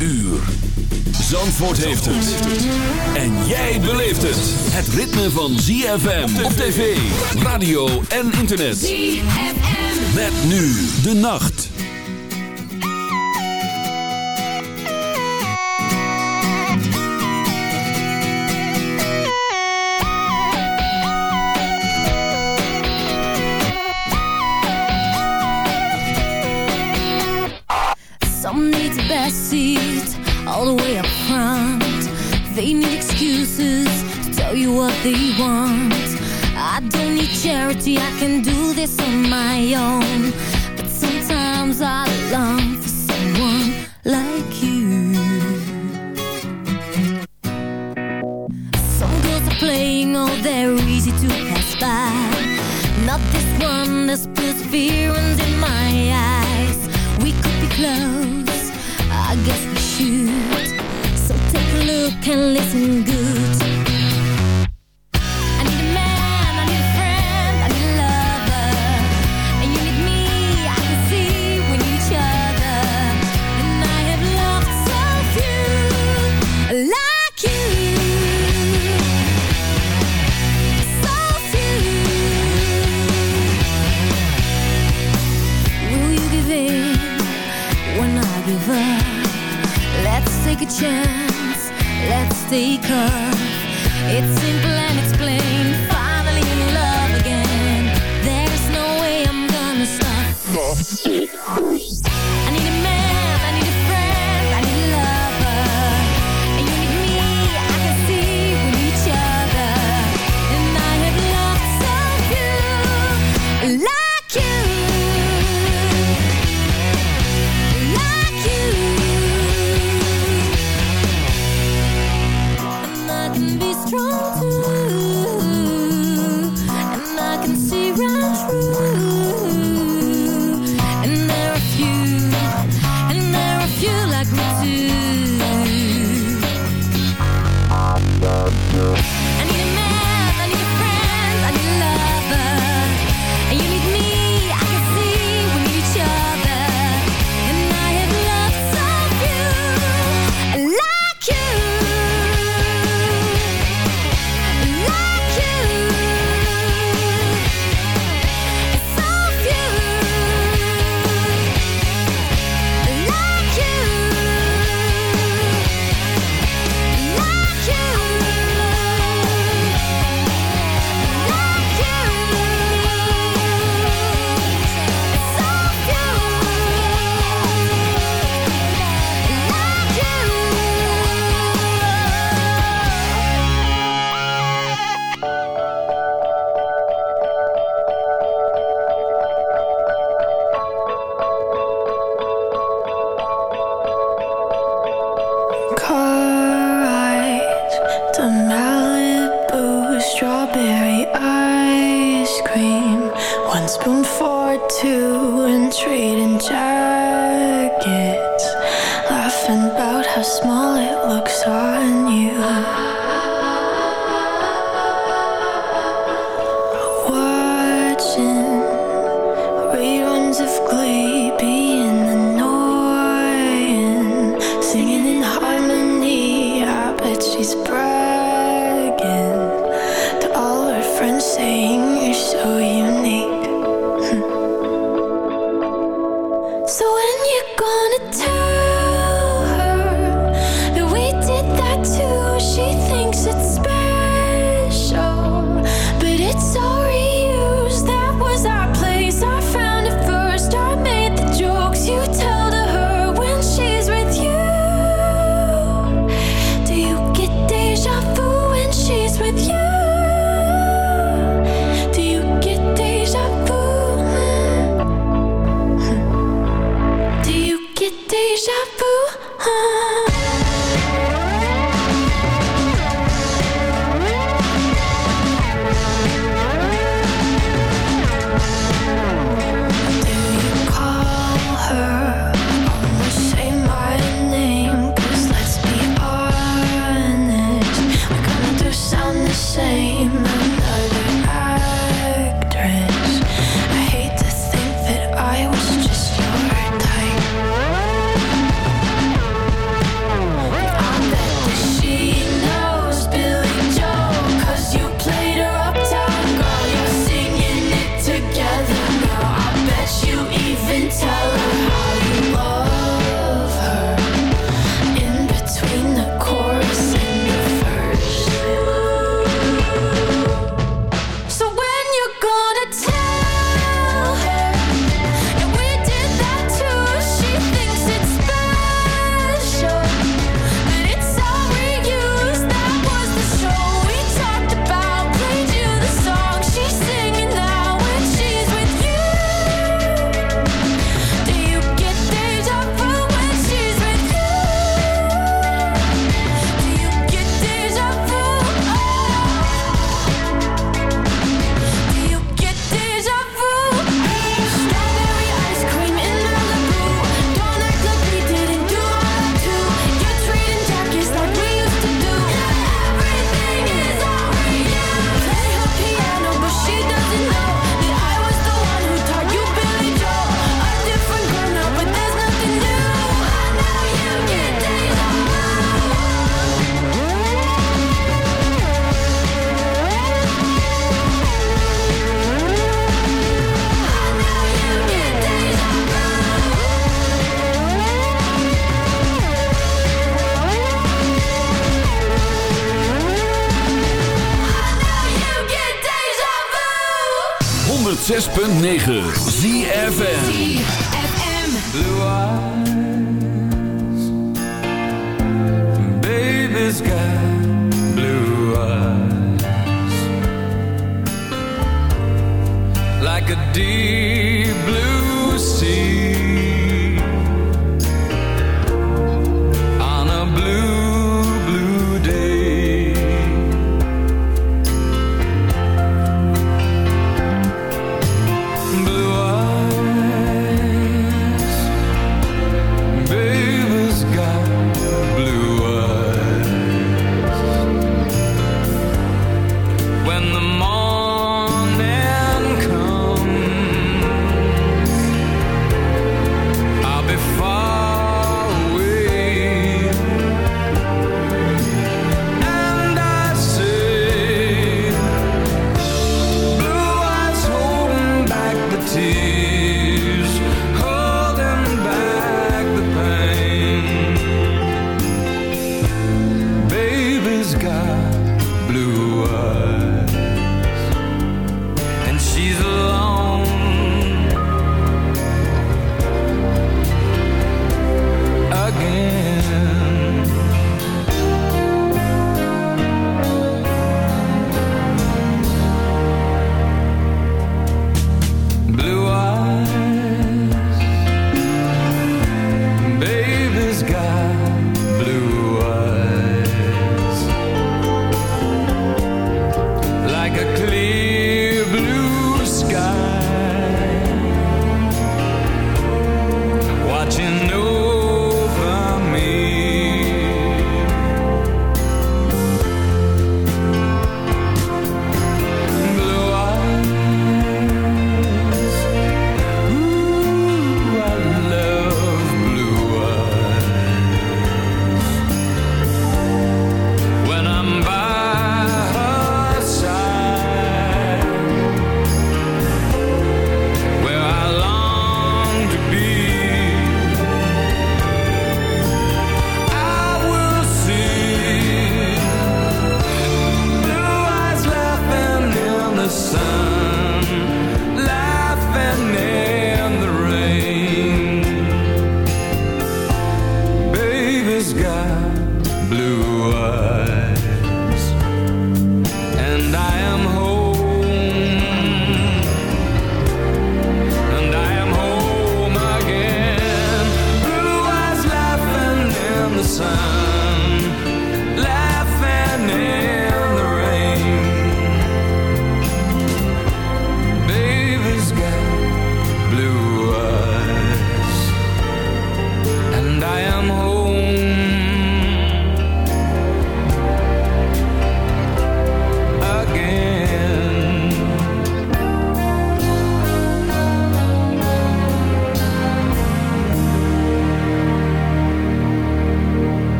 uur. Zandvoort heeft het. En jij beleeft het. Het ritme van ZFM op tv, radio en internet. ZFM. Met nu de nacht. Some need to best the way up front. They need excuses to tell you what they want. I don't need charity, I can do this on my own. But sometimes I long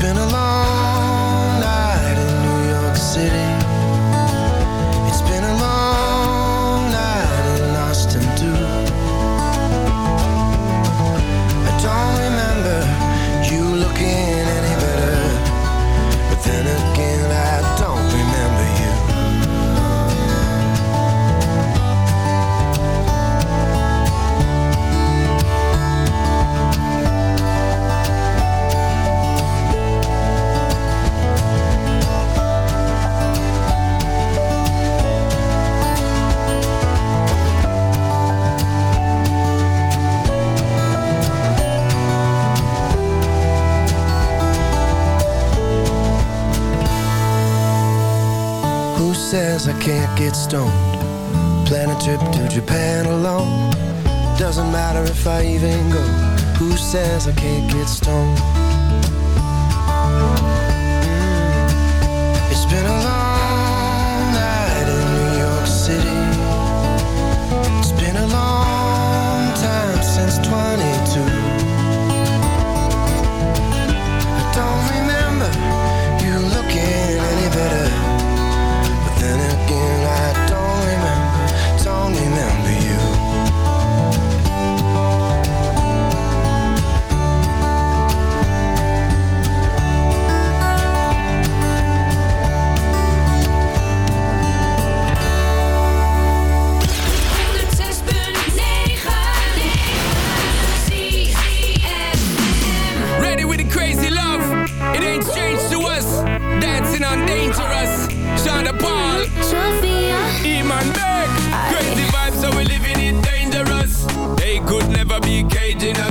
Been a long give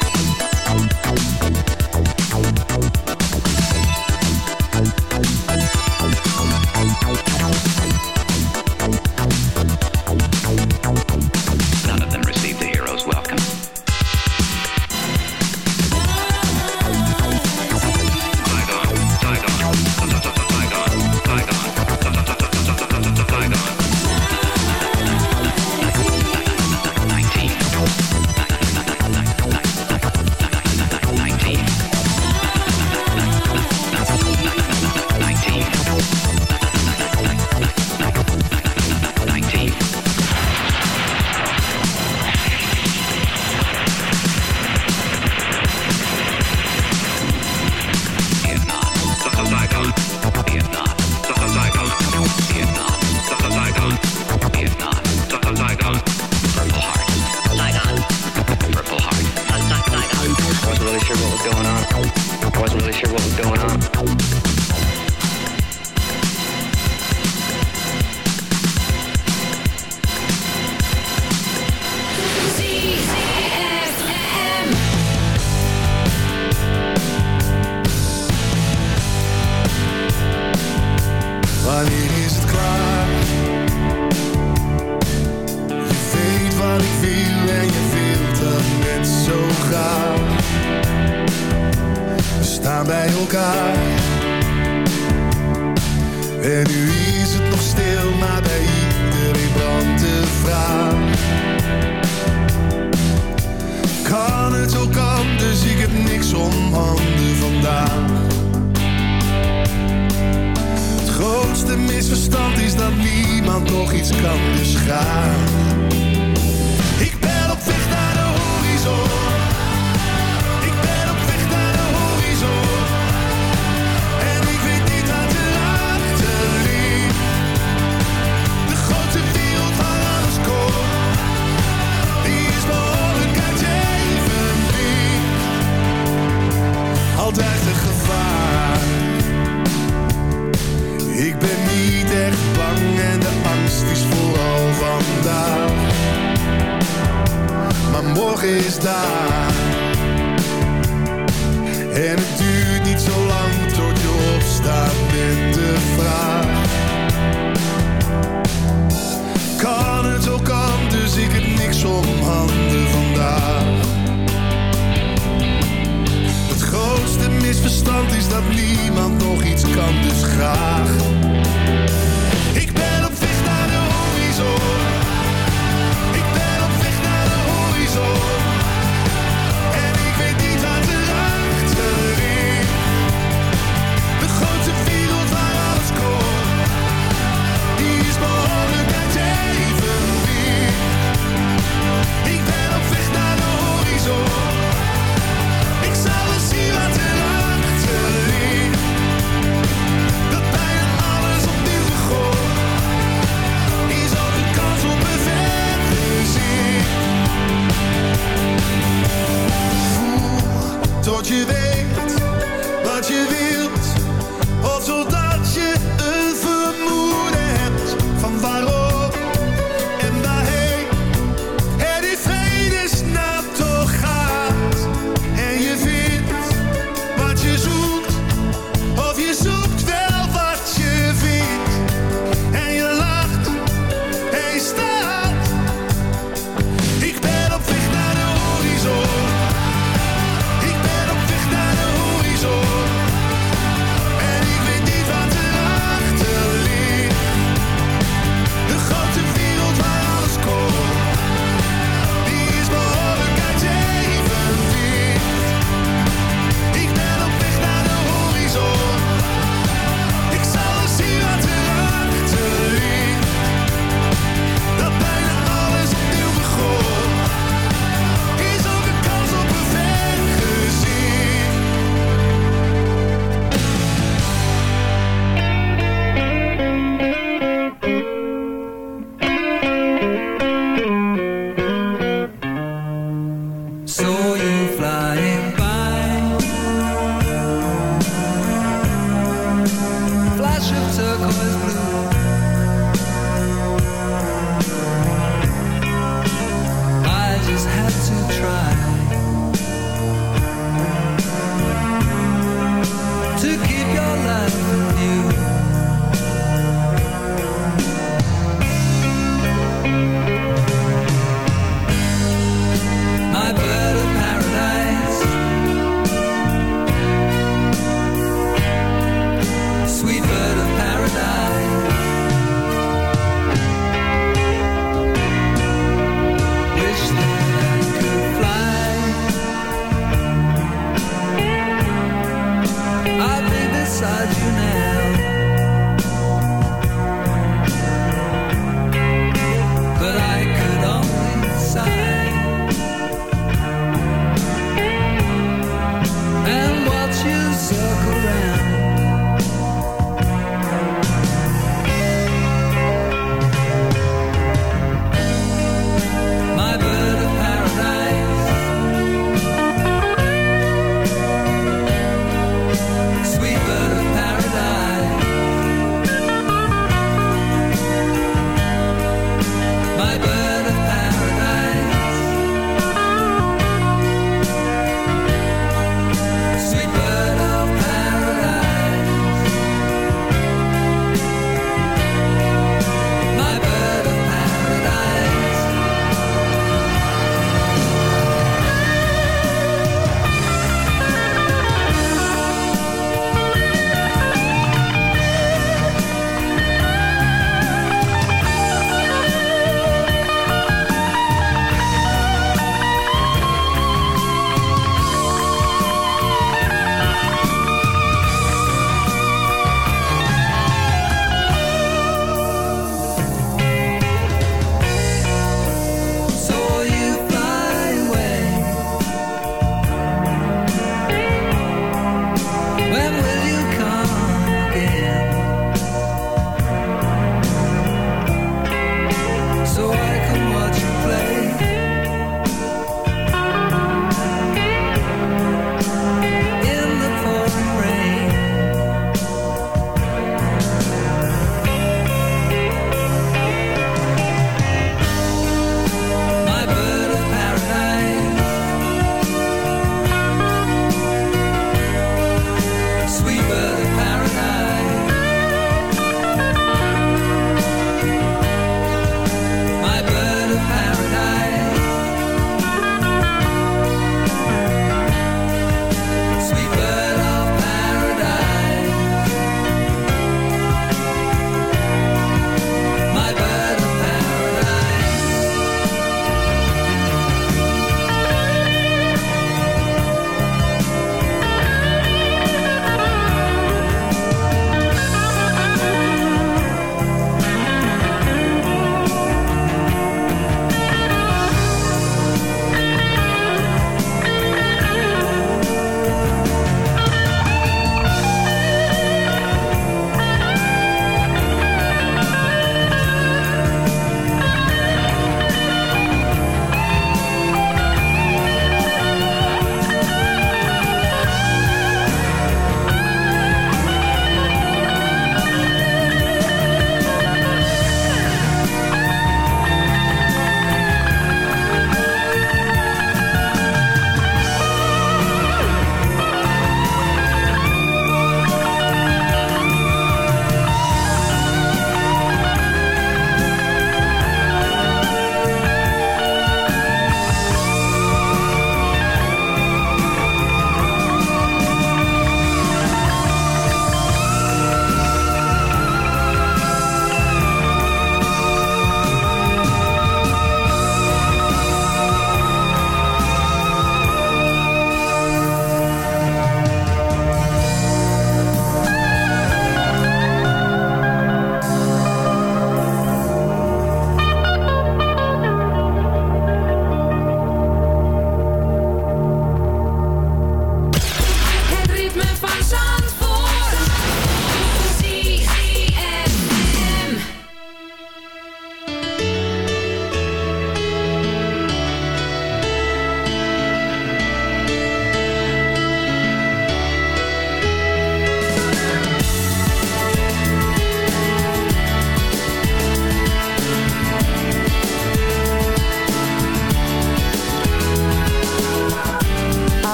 En nu is het nog stil, maar bij iedereen brandt de vraag. Kan het ook dus ik heb niks om handen vandaag. Het grootste misverstand is dat niemand nog iets kan, dus. pensar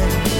time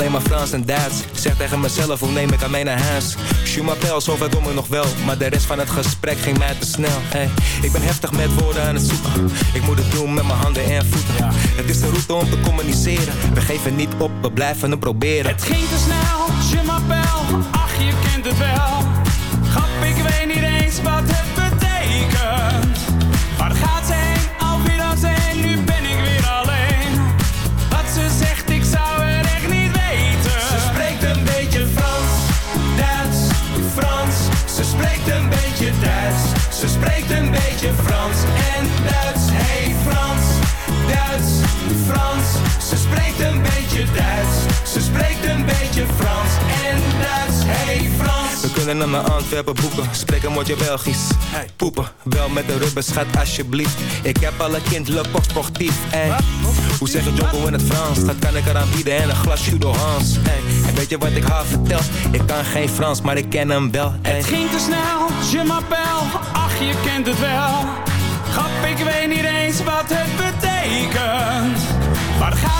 alleen maar Frans en Duits. Zeg tegen mezelf, hoe neem ik aan mij naar huis? Je zo ver doen ik nog wel Maar de rest van het gesprek ging mij te snel. Hey, Ik ben heftig met woorden aan het zoeken. Ik moet het doen met mijn handen en voeten. Het is de route om te communiceren. We geven niet op, we blijven het proberen. Het ging te snel, je Rotterdam naar Antwerpen boeken. Spreken moet je Belgisch. Poepen, wel met de rubber, schat alsjeblieft. Ik heb alle kind, le pop sportief. Hoe zeg je Jocko in het Frans? Dat kan ik eraan bieden en een glas Judo Hans. En weet je wat ik haar vertel? Ik kan geen Frans, maar ik ken hem wel. Het ging te snel, je m'appelle, ach je kent het wel. Grap, ik weet niet eens wat het betekent. Waar gaat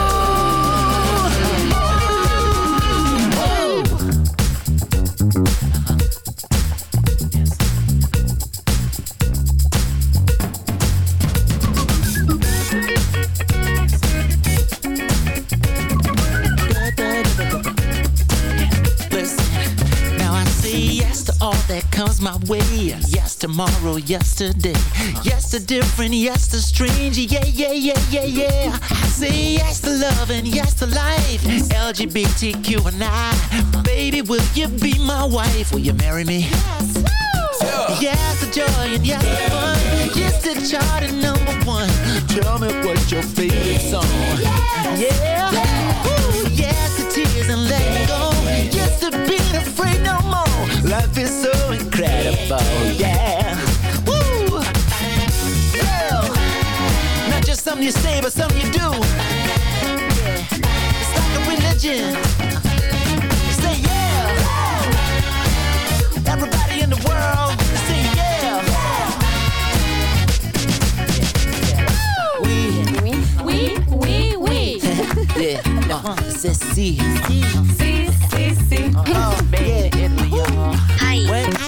Tomorrow, yesterday. Yes to different, yes to strange. Yeah, yeah, yeah, yeah, yeah. I say yes to love and yes to life. LGBTQ and I. Baby, will you be my wife? Will you marry me? Yes. Yes to joy and yes to fun. Yes to chart and number one. Tell me what's your favorite song. Yeah. Woo. Yes to tears Yes to being afraid no more. Life is so incredible. Yeah. Woo. Not just something you say, but something you do. It's like a religion. Say yeah. Everybody in the world, say yeah. Oui, Oui, oui, oui. yeah, uh, c'est si. Si, si. Oh, man, Italy. Hi. When,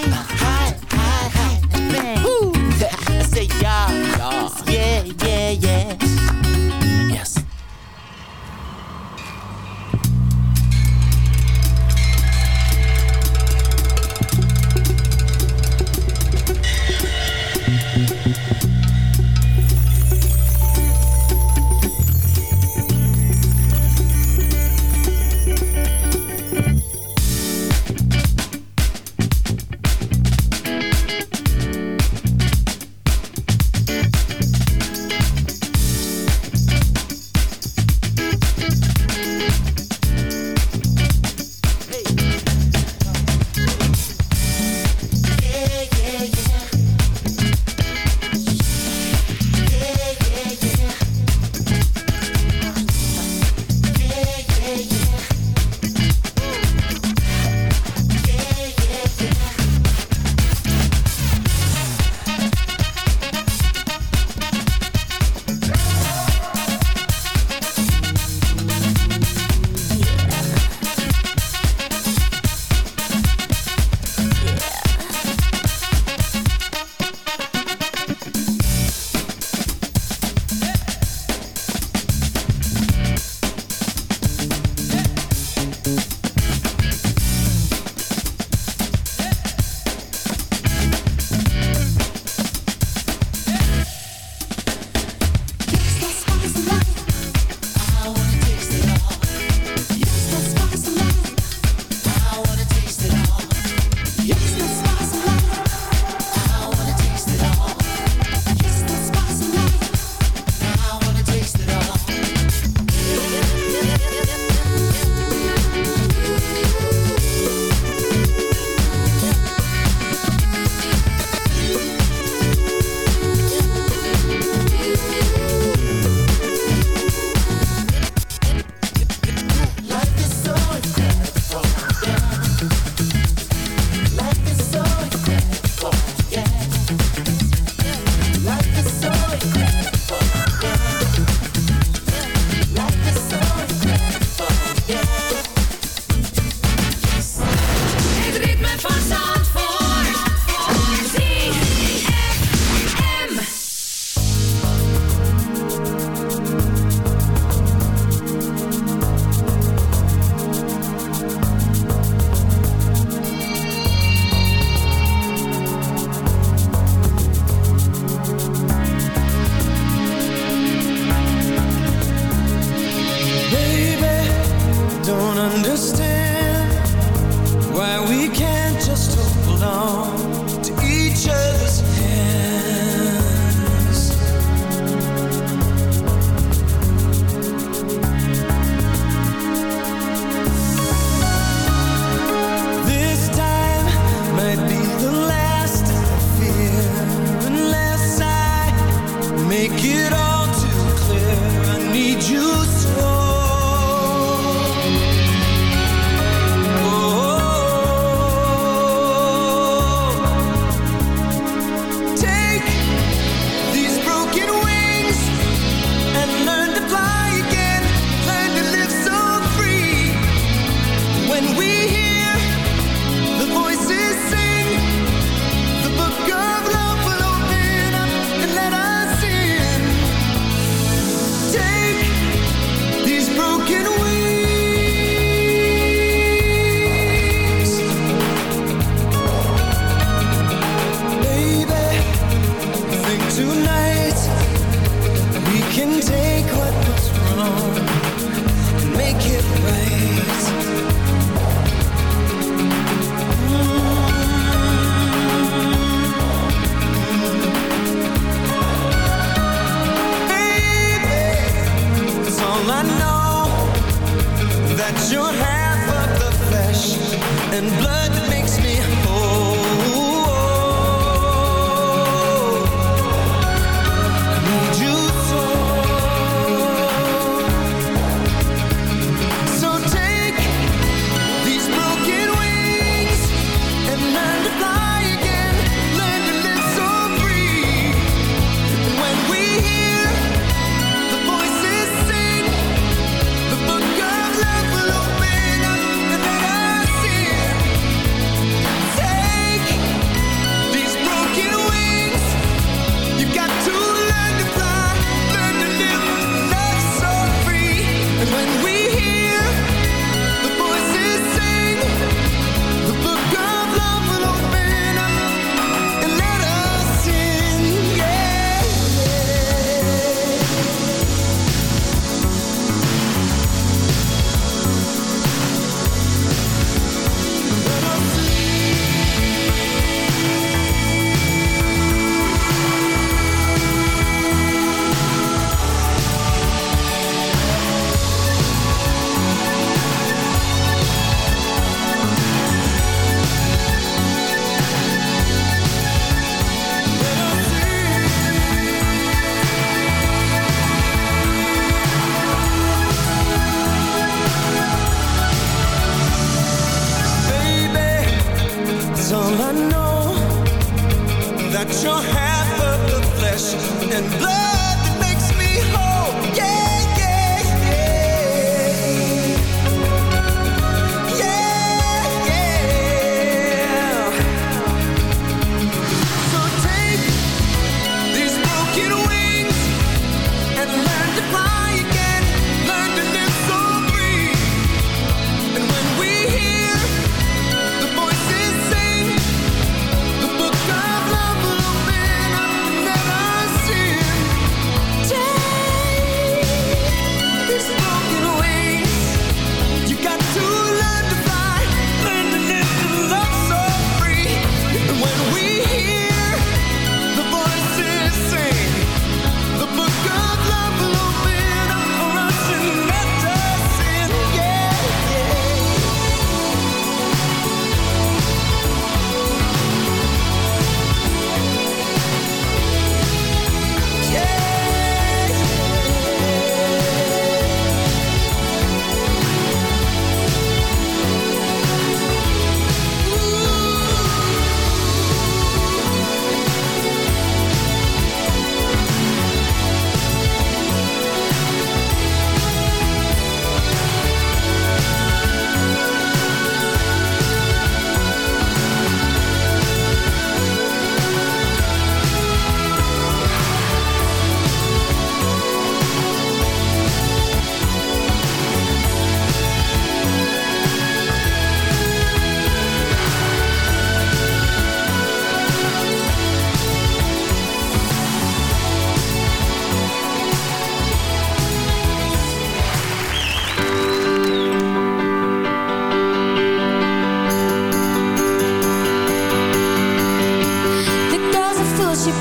and blood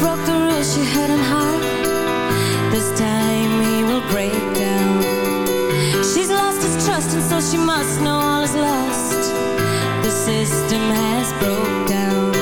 broke the rules she hadn't This time he will break down. She's lost his trust and so she must know all is lost. The system has broke down.